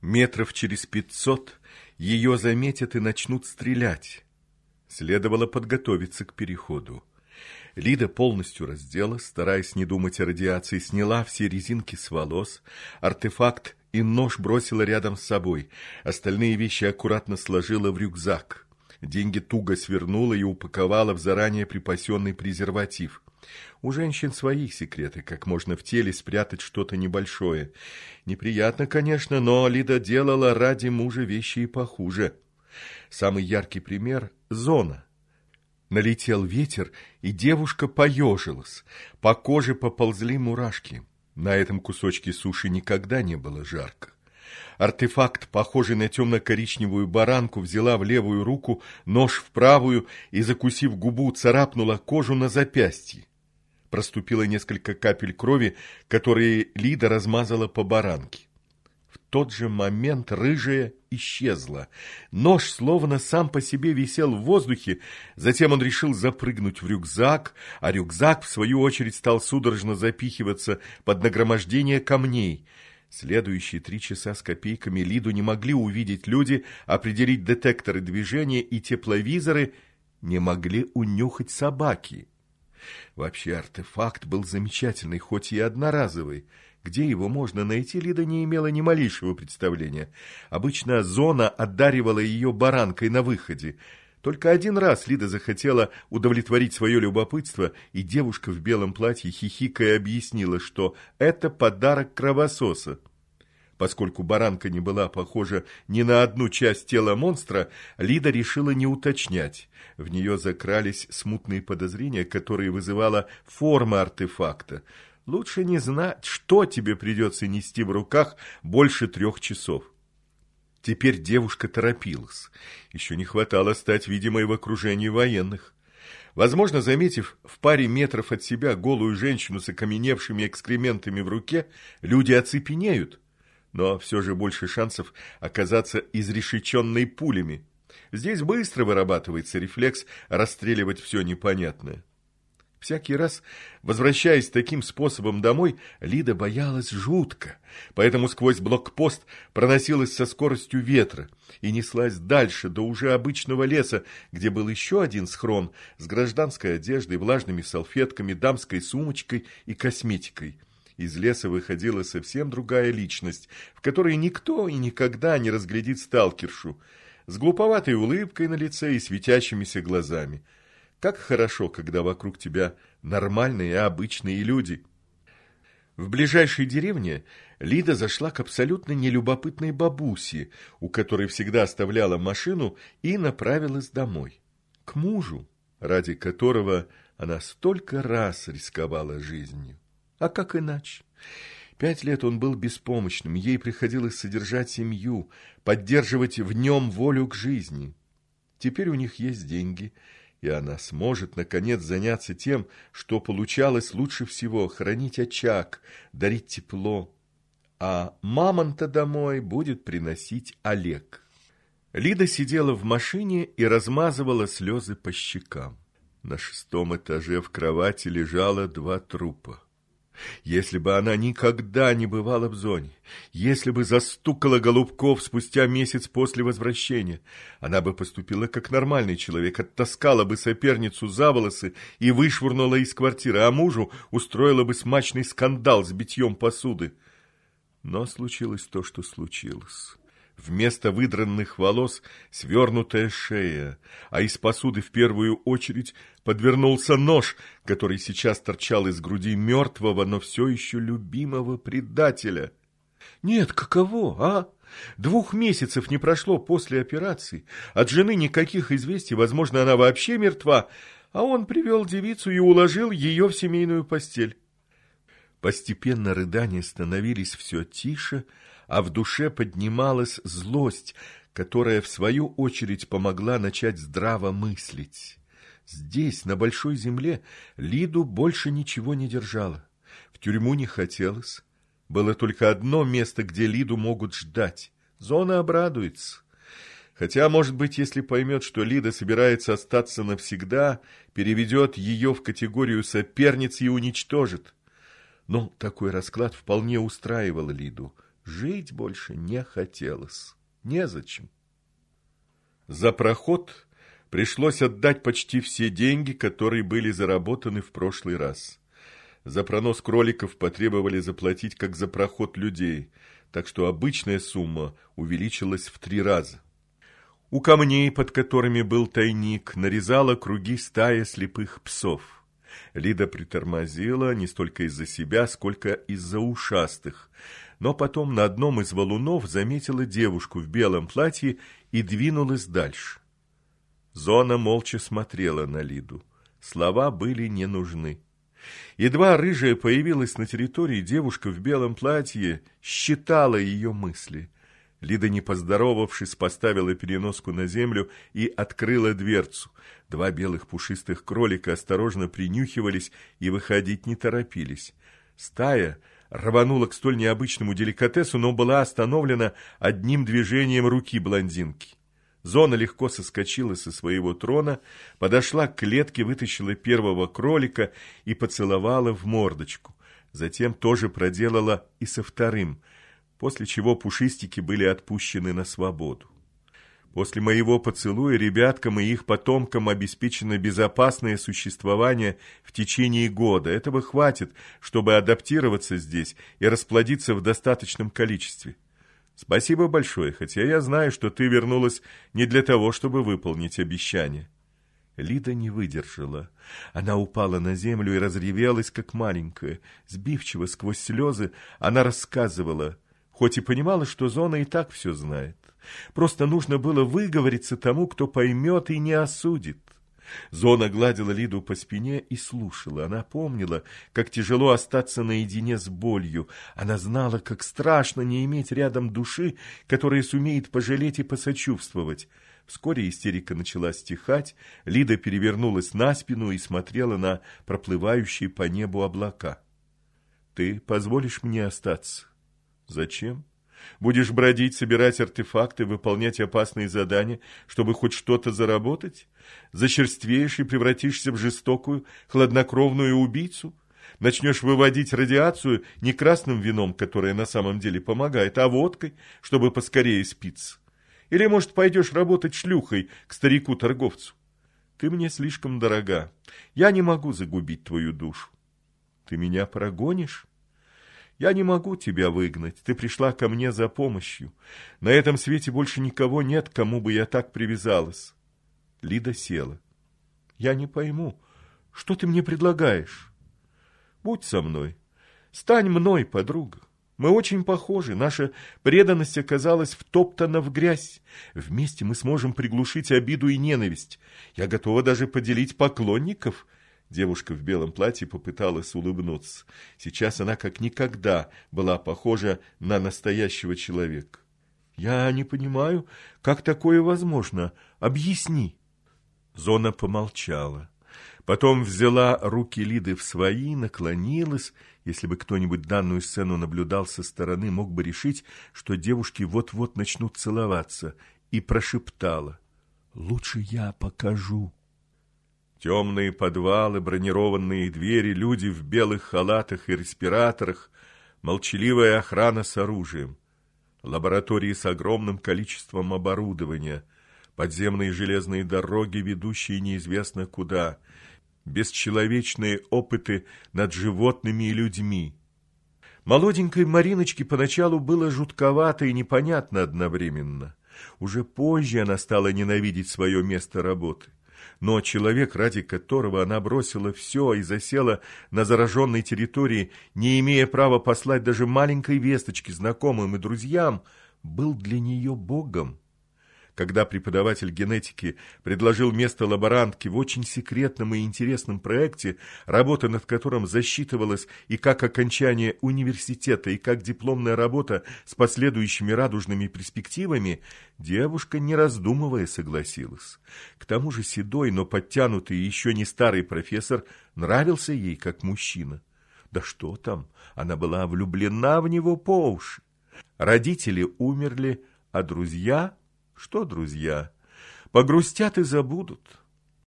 Метров через пятьсот ее заметят и начнут стрелять. Следовало подготовиться к переходу. Лида полностью разделась, стараясь не думать о радиации, сняла все резинки с волос, артефакт и нож бросила рядом с собой. Остальные вещи аккуратно сложила в рюкзак. Деньги туго свернула и упаковала в заранее припасенный презерватив. У женщин свои секреты, как можно в теле спрятать что-то небольшое. Неприятно, конечно, но Лида делала ради мужа вещи и похуже. Самый яркий пример — зона. Налетел ветер, и девушка поежилась. По коже поползли мурашки. На этом кусочке суши никогда не было жарко. Артефакт, похожий на темно-коричневую баранку, взяла в левую руку, нож в правую и, закусив губу, царапнула кожу на запястье. Проступило несколько капель крови, которые Лида размазала по баранке. В тот же момент рыжая исчезла. Нож словно сам по себе висел в воздухе, затем он решил запрыгнуть в рюкзак, а рюкзак, в свою очередь, стал судорожно запихиваться под нагромождение камней. Следующие три часа с копейками Лиду не могли увидеть люди, определить детекторы движения и тепловизоры, не могли унюхать собаки. Вообще артефакт был замечательный, хоть и одноразовый. Где его можно найти, Лида не имела ни малейшего представления. Обычно зона одаривала ее баранкой на выходе. Только один раз Лида захотела удовлетворить свое любопытство, и девушка в белом платье хихикая объяснила, что это подарок кровососа. Поскольку баранка не была похожа ни на одну часть тела монстра, Лида решила не уточнять. В нее закрались смутные подозрения, которые вызывала форма артефакта. Лучше не знать, что тебе придется нести в руках больше трех часов. Теперь девушка торопилась. Еще не хватало стать видимой в окружении военных. Возможно, заметив в паре метров от себя голую женщину с окаменевшими экскрементами в руке, люди оцепенеют но все же больше шансов оказаться изрешеченной пулями. Здесь быстро вырабатывается рефлекс расстреливать все непонятное. Всякий раз, возвращаясь таким способом домой, Лида боялась жутко, поэтому сквозь блокпост проносилась со скоростью ветра и неслась дальше, до уже обычного леса, где был еще один схрон с гражданской одеждой, влажными салфетками, дамской сумочкой и косметикой – из леса выходила совсем другая личность, в которой никто и никогда не разглядит сталкершу, с глуповатой улыбкой на лице и светящимися глазами. Как хорошо, когда вокруг тебя нормальные, обычные люди. В ближайшей деревне Лида зашла к абсолютно нелюбопытной бабусе, у которой всегда оставляла машину, и направилась домой. К мужу, ради которого она столько раз рисковала жизнью. А как иначе? Пять лет он был беспомощным, ей приходилось содержать семью, поддерживать в нем волю к жизни. Теперь у них есть деньги, и она сможет, наконец, заняться тем, что получалось лучше всего – хранить очаг, дарить тепло. А мамонта домой будет приносить Олег. Лида сидела в машине и размазывала слезы по щекам. На шестом этаже в кровати лежало два трупа. Если бы она никогда не бывала в зоне, если бы застукала Голубков спустя месяц после возвращения, она бы поступила как нормальный человек, оттаскала бы соперницу за волосы и вышвырнула из квартиры, а мужу устроила бы смачный скандал с битьем посуды. Но случилось то, что случилось. Вместо выдранных волос свернутая шея, а из посуды в первую очередь подвернулся нож, который сейчас торчал из груди мертвого, но все еще любимого предателя. Нет, каково, а? Двух месяцев не прошло после операции, от жены никаких известий, возможно, она вообще мертва, а он привел девицу и уложил ее в семейную постель. Постепенно рыдания становились все тише, а в душе поднималась злость, которая, в свою очередь, помогла начать здраво мыслить. Здесь, на большой земле, Лиду больше ничего не держало. В тюрьму не хотелось. Было только одно место, где Лиду могут ждать. Зона обрадуется. Хотя, может быть, если поймет, что Лида собирается остаться навсегда, переведет ее в категорию соперниц и уничтожит. Но такой расклад вполне устраивал Лиду – Жить больше не хотелось. Незачем. За проход пришлось отдать почти все деньги, которые были заработаны в прошлый раз. За пронос кроликов потребовали заплатить как за проход людей, так что обычная сумма увеличилась в три раза. У камней, под которыми был тайник, нарезала круги стая слепых псов. Лида притормозила не столько из-за себя, сколько из-за ушастых, но потом на одном из валунов заметила девушку в белом платье и двинулась дальше. Зона молча смотрела на Лиду. Слова были не нужны. Едва рыжая появилась на территории, девушка в белом платье считала ее мысли. Лида, не поздоровавшись, поставила переноску на землю и открыла дверцу. Два белых пушистых кролика осторожно принюхивались и выходить не торопились. Стая рванула к столь необычному деликатесу, но была остановлена одним движением руки блондинки. Зона легко соскочила со своего трона, подошла к клетке, вытащила первого кролика и поцеловала в мордочку. Затем тоже проделала и со вторым, после чего пушистики были отпущены на свободу. После моего поцелуя ребяткам и их потомкам обеспечено безопасное существование в течение года. Этого хватит, чтобы адаптироваться здесь и расплодиться в достаточном количестве. Спасибо большое, хотя я знаю, что ты вернулась не для того, чтобы выполнить обещание. Лида не выдержала. Она упала на землю и разревелась, как маленькая. Сбивчиво сквозь слезы она рассказывала, хоть и понимала, что Зона и так все знает. Просто нужно было выговориться тому, кто поймет и не осудит. Зона гладила Лиду по спине и слушала. Она помнила, как тяжело остаться наедине с болью. Она знала, как страшно не иметь рядом души, которая сумеет пожалеть и посочувствовать. Вскоре истерика начала стихать, Лида перевернулась на спину и смотрела на проплывающие по небу облака. «Ты позволишь мне остаться?» «Зачем?» Будешь бродить, собирать артефакты, выполнять опасные задания, чтобы хоть что-то заработать? Зачерствеешь и превратишься в жестокую, хладнокровную убийцу? Начнешь выводить радиацию не красным вином, которое на самом деле помогает, а водкой, чтобы поскорее спиться? Или, может, пойдешь работать шлюхой к старику-торговцу? Ты мне слишком дорога. Я не могу загубить твою душу. Ты меня прогонишь? Я не могу тебя выгнать, ты пришла ко мне за помощью. На этом свете больше никого нет, кому бы я так привязалась. Лида села. Я не пойму, что ты мне предлагаешь? Будь со мной, стань мной, подруга. Мы очень похожи, наша преданность оказалась втоптана в грязь. Вместе мы сможем приглушить обиду и ненависть. Я готова даже поделить поклонников — Девушка в белом платье попыталась улыбнуться. Сейчас она как никогда была похожа на настоящего человека. «Я не понимаю, как такое возможно? Объясни!» Зона помолчала. Потом взяла руки Лиды в свои, наклонилась. Если бы кто-нибудь данную сцену наблюдал со стороны, мог бы решить, что девушки вот-вот начнут целоваться, и прошептала. «Лучше я покажу». Темные подвалы, бронированные двери, люди в белых халатах и респираторах, молчаливая охрана с оружием, лаборатории с огромным количеством оборудования, подземные железные дороги, ведущие неизвестно куда, бесчеловечные опыты над животными и людьми. Молоденькой Мариночке поначалу было жутковато и непонятно одновременно. Уже позже она стала ненавидеть свое место работы но человек, ради которого она бросила все и засела на зараженной территории, не имея права послать даже маленькой весточки знакомым и друзьям, был для нее Богом когда преподаватель генетики предложил место лаборантки в очень секретном и интересном проекте, работа над которым засчитывалась и как окончание университета, и как дипломная работа с последующими радужными перспективами, девушка, не раздумывая, согласилась. К тому же седой, но подтянутый и еще не старый профессор нравился ей как мужчина. Да что там, она была влюблена в него по уши. Родители умерли, а друзья что, друзья, погрустят и забудут.